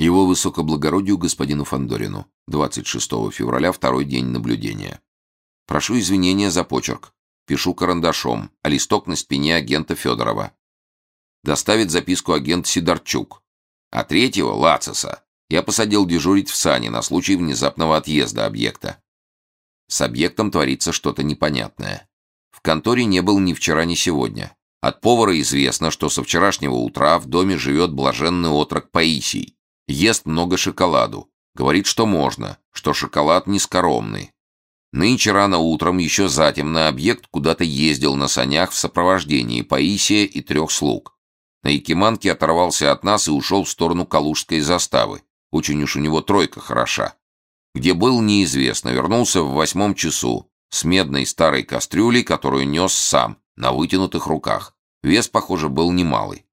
Его высокоблагородию господину Фандорину. 26 февраля, второй день наблюдения. Прошу извинения за почерк. Пишу карандашом, а листок на спине агента Федорова. Доставит записку агент Сидорчук. А третьего, Лациса, я посадил дежурить в сани на случай внезапного отъезда объекта. С объектом творится что-то непонятное. В конторе не был ни вчера, ни сегодня. От повара известно, что со вчерашнего утра в доме живет блаженный отрок Паисий. Ест много шоколаду. Говорит, что можно, что шоколад нескоромный. Нынче рано утром, еще затем, на объект куда-то ездил на санях в сопровождении Паисия и трех слуг. На Якиманке оторвался от нас и ушел в сторону Калужской заставы. Очень уж у него тройка хороша. Где был, неизвестно. Вернулся в восьмом часу с медной старой кастрюлей, которую нес сам, на вытянутых руках. Вес, похоже, был немалый.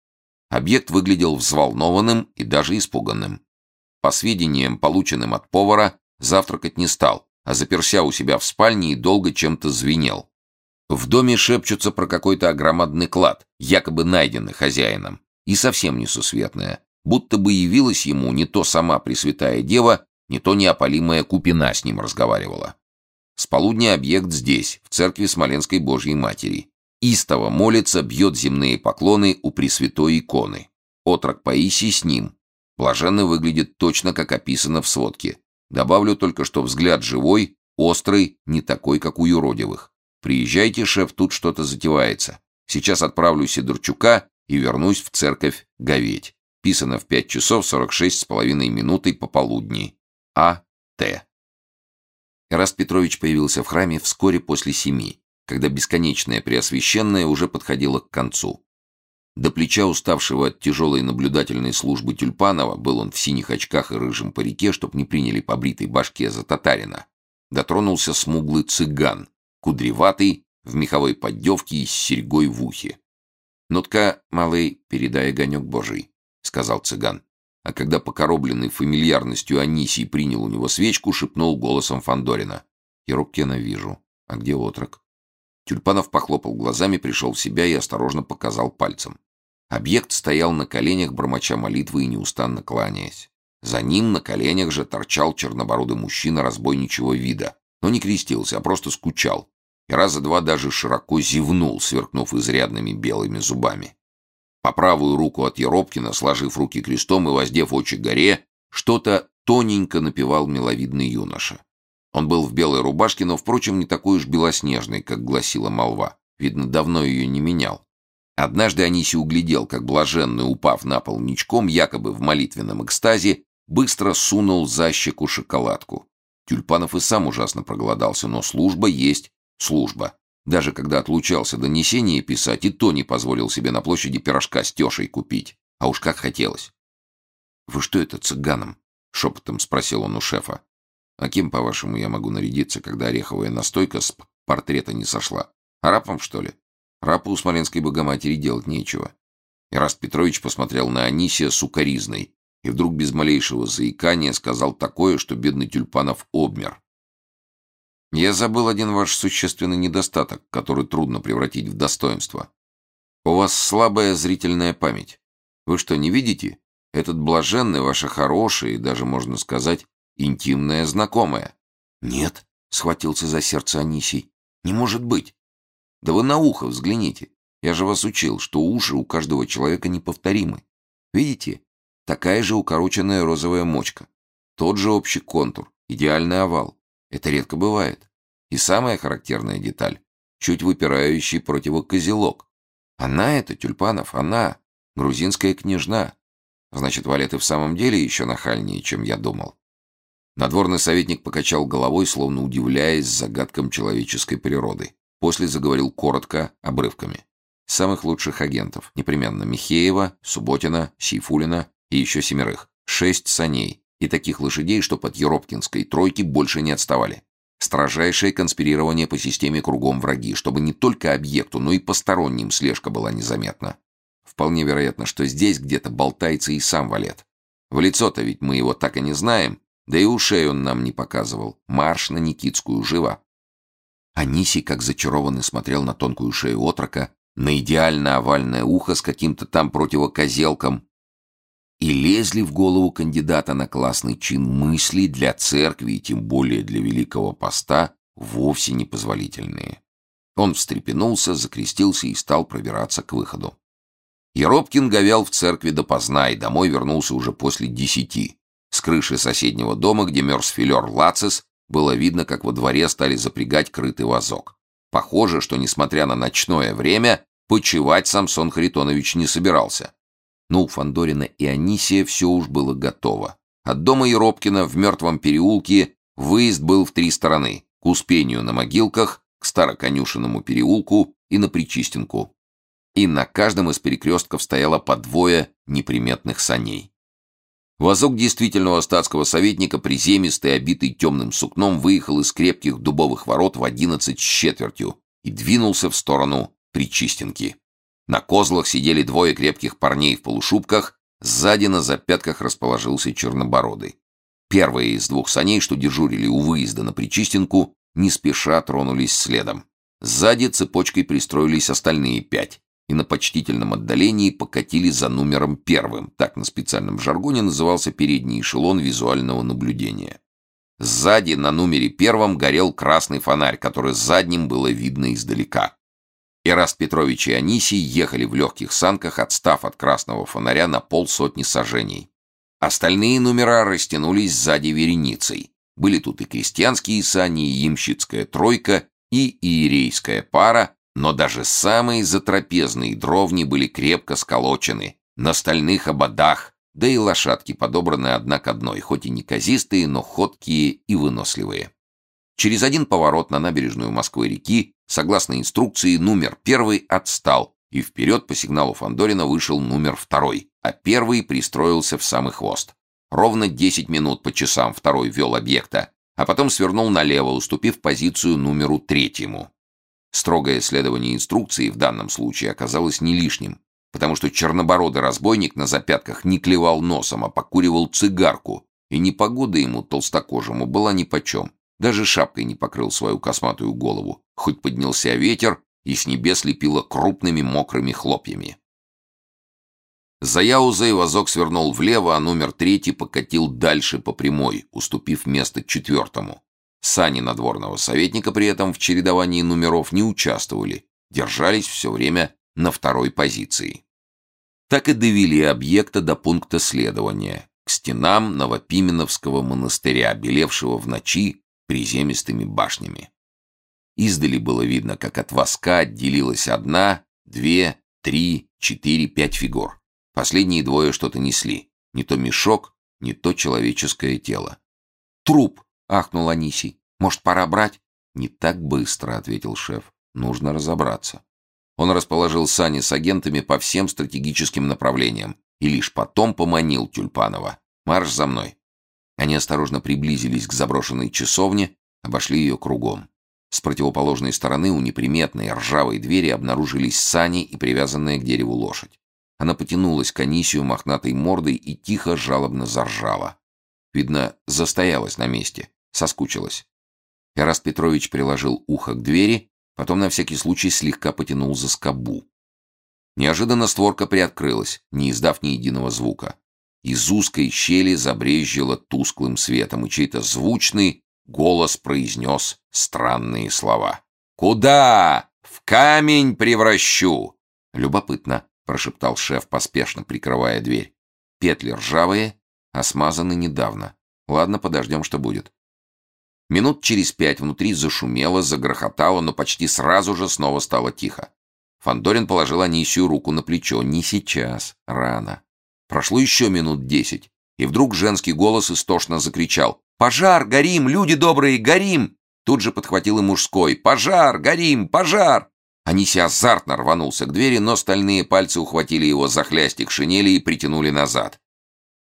Объект выглядел взволнованным и даже испуганным. По сведениям, полученным от повара, завтракать не стал, а заперся у себя в спальне и долго чем-то звенел. В доме шепчутся про какой-то огромадный клад, якобы найденный хозяином, и совсем несусветное, будто бы явилась ему не то сама Пресвятая Дева, не то неопалимая Купина с ним разговаривала. С полудня объект здесь, в церкви Смоленской Божьей Матери. Истово молится, бьет земные поклоны у Пресвятой иконы. Отрок Паисий с ним. Блаженный выглядит точно, как описано в сводке. Добавлю только, что взгляд живой, острый, не такой, как у юродивых. Приезжайте, шеф, тут что-то затевается. Сейчас отправлю Сидорчука и вернусь в церковь говеть. Писано в 5 часов 46 с половиной минуты пополудни. А. Т. Эраст Петрович появился в храме вскоре после семи, когда бесконечное Преосвященное уже подходило к концу. До плеча уставшего от тяжелой наблюдательной службы Тюльпанова, был он в синих очках и рыжем парике, чтоб не приняли по бритой башке за татарина, дотронулся смуглый цыган, кудреватый, в меховой поддевке и с серьгой в ухе. «Ну-тка, малый, передай огонек божий», — сказал цыган. А когда покоробленный фамильярностью Анисий принял у него свечку, шепнул голосом Фандорина. «Еруккена вижу. А где отрок?» Тюльпанов похлопал глазами, пришел в себя и осторожно показал пальцем. Объект стоял на коленях, бормоча молитвы и неустанно кланяясь. За ним на коленях же торчал чернобородый мужчина разбойничего вида, но не крестился, а просто скучал. И раза два даже широко зевнул, сверкнув изрядными белыми зубами. По правую руку от Еропкина, сложив руки крестом и воздев очи горе, что-то тоненько напевал миловидный юноша. Он был в белой рубашке, но, впрочем, не такой уж белоснежный, как гласила молва. Видно, давно ее не менял. Однажды Аниси углядел, как блаженный, упав на пол ничком, якобы в молитвенном экстазе, быстро сунул за щеку шоколадку. Тюльпанов и сам ужасно проголодался, но служба есть служба. Даже когда отлучался донесение писать, и то не позволил себе на площади пирожка с тешей купить. А уж как хотелось. «Вы что это цыганом?» — шепотом спросил он у шефа. А кем, по-вашему, я могу нарядиться, когда ореховая настойка с портрета не сошла? Арапом, что ли? Рапу у Смоленской Богоматери делать нечего. Ираст Петрович посмотрел на Анисия сукоризной и вдруг без малейшего заикания сказал такое, что бедный Тюльпанов обмер. «Я забыл один ваш существенный недостаток, который трудно превратить в достоинство. У вас слабая зрительная память. Вы что, не видите? Этот блаженный, ваша хорошая и даже, можно сказать, интимная знакомая. Нет, схватился за сердце Анисий. Не может быть. Да вы на ухо взгляните. Я же вас учил, что уши у каждого человека неповторимы. Видите? Такая же укороченная розовая мочка. Тот же общий контур, идеальный овал. Это редко бывает. И самая характерная деталь — чуть выпирающий противокозелок. Она это, Тюльпанов, она, грузинская княжна. Значит, Валет и в самом деле еще нахальнее, чем я думал. Надворный советник покачал головой, словно удивляясь загадкам человеческой природы. После заговорил коротко, обрывками. Самых лучших агентов. Непременно Михеева, Субботина, Сейфулина и еще семерых. Шесть саней. И таких лошадей, что под Еропкинской тройки больше не отставали. Строжайшее конспирирование по системе кругом враги, чтобы не только объекту, но и посторонним слежка была незаметна. Вполне вероятно, что здесь где-то болтается и сам Валет. В лицо-то ведь мы его так и не знаем, да и ушей он нам не показывал. Марш на Никитскую, живо!» Аниси, как зачарованный, смотрел на тонкую шею отрока, на идеально овальное ухо с каким-то там противокозелком. И лезли в голову кандидата на классный чин мысли для церкви и тем более для Великого Поста вовсе непозволительные. Он встрепенулся, закрестился и стал пробираться к выходу. Еропкин говял в церкви допоздна и домой вернулся уже после десяти. С крыши соседнего дома, где мерз филер Лацис, было видно, как во дворе стали запрягать крытый вазок. Похоже, что, несмотря на ночное время, почевать Самсон Харитонович не собирался. Ну, у Фандорина и Анисия все уж было готово. От дома Еропкина в мертвом переулке выезд был в три стороны. К Успению на могилках, к Староконюшенному переулку и на Причистенку. И на каждом из перекрестков стояло по двое неприметных саней. Вазок действительного статского советника, приземистый, обитый темным сукном, выехал из крепких дубовых ворот в одиннадцать с четвертью и двинулся в сторону Причистенки. На козлах сидели двое крепких парней в полушубках, сзади на запятках расположился чернобородый. Первые из двух саней, что дежурили у выезда на Причистенку, не спеша тронулись следом. Сзади цепочкой пристроились остальные пять и на почтительном отдалении покатили за номером первым, так на специальном жаргоне назывался передний эшелон визуального наблюдения. Сзади на номере первом горел красный фонарь, который задним было видно издалека. Ираст Петрович и Анисий ехали в легких санках, отстав от красного фонаря на полсотни сажений. Остальные номера растянулись сзади вереницей. Были тут и крестьянские сани, и ямщицкая тройка, и иерейская пара, но даже самые затрапезные дровни были крепко сколочены, на стальных ободах, да и лошадки подобраны одна к одной, хоть и неказистые, но ходкие и выносливые. Через один поворот на набережную Москвы-реки, согласно инструкции, номер первый отстал, и вперед по сигналу Фандорина вышел номер второй, а первый пристроился в самый хвост. Ровно 10 минут по часам второй вел объекта, а потом свернул налево, уступив позицию номеру третьему. Строгое следование инструкции в данном случае оказалось не лишним, потому что чернобородый разбойник на запятках не клевал носом, а покуривал цигарку, и непогода ему, толстокожему, была нипочем. Даже шапкой не покрыл свою косматую голову, хоть поднялся ветер, и с небес лепило крупными мокрыми хлопьями. За Яузой вазок свернул влево, а номер третий покатил дальше по прямой, уступив место четвертому. Сани надворного советника при этом в чередовании номеров не участвовали, держались все время на второй позиции. Так и довели объекта до пункта следования, к стенам Новопименовского монастыря, белевшего в ночи приземистыми башнями. Издали было видно, как от воска отделилась одна, две, три, четыре, пять фигур. Последние двое что-то несли. Не то мешок, не то человеческое тело. «Труп!» — ахнул Анисий. «Может, пора брать?» «Не так быстро», — ответил шеф. «Нужно разобраться». Он расположил сани с агентами по всем стратегическим направлениям и лишь потом поманил Тюльпанова. «Марш за мной». Они осторожно приблизились к заброшенной часовне, обошли ее кругом. С противоположной стороны у неприметной ржавой двери обнаружились сани и привязанная к дереву лошадь. Она потянулась к Анисию мохнатой мордой и тихо жалобно заржала. Видно, застоялась на месте. Соскучилась. Эраст Петрович приложил ухо к двери, потом на всякий случай слегка потянул за скобу. Неожиданно створка приоткрылась, не издав ни единого звука. Из узкой щели забрезжило тусклым светом, и чей-то звучный голос произнес странные слова. «Куда? В камень превращу!» «Любопытно», — прошептал шеф, поспешно прикрывая дверь. «Петли ржавые, а смазаны недавно. Ладно, подождем, что будет». Минут через пять внутри зашумело, загрохотало, но почти сразу же снова стало тихо. Фандорин положил Анисию руку на плечо. «Не сейчас. Рано». Прошло еще минут десять, и вдруг женский голос истошно закричал. «Пожар! Горим! Люди добрые! Горим!» Тут же подхватил и мужской. «Пожар! Горим! Пожар!» Анисия азартно рванулся к двери, но стальные пальцы ухватили его за хлястик шинели и притянули назад.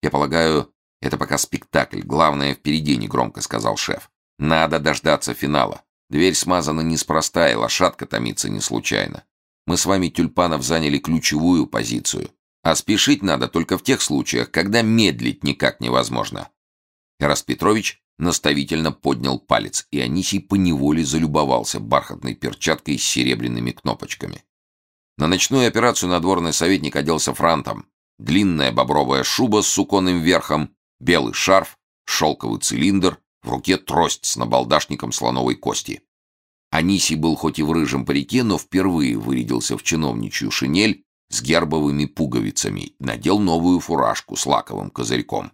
«Я полагаю, это пока спектакль. Главное впереди», — негромко сказал шеф. Надо дождаться финала. Дверь смазана неспроста, и лошадка томится не случайно. Мы с вами, Тюльпанов, заняли ключевую позицию. А спешить надо только в тех случаях, когда медлить никак невозможно. Эраст Петрович наставительно поднял палец, и Анисий поневоле залюбовался бархатной перчаткой с серебряными кнопочками. На ночную операцию надворный советник оделся франтом. длинная бобровая шуба с суконным верхом, белый шарф, шелковый цилиндр, в руке трость с набалдашником слоновой кости. Анисий был хоть и в рыжем парике, но впервые вырядился в чиновничью шинель с гербовыми пуговицами, надел новую фуражку с лаковым козырьком.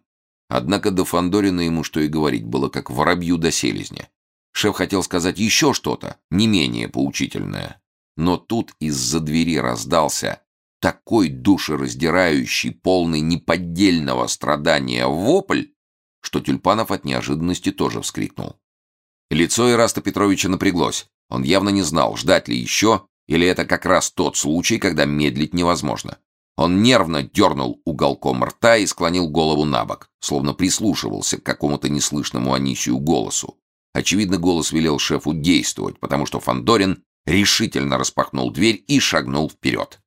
Однако до Фандорина ему что и говорить было, как воробью до селезня. Шеф хотел сказать еще что-то, не менее поучительное. Но тут из-за двери раздался такой душераздирающий, полный неподдельного страдания вопль, что Тюльпанов от неожиданности тоже вскрикнул. Лицо Ираста Петровича напряглось. Он явно не знал, ждать ли еще, или это как раз тот случай, когда медлить невозможно. Он нервно дернул уголком рта и склонил голову на бок, словно прислушивался к какому-то неслышному Анисию голосу. Очевидно, голос велел шефу действовать, потому что Фандорин решительно распахнул дверь и шагнул вперед.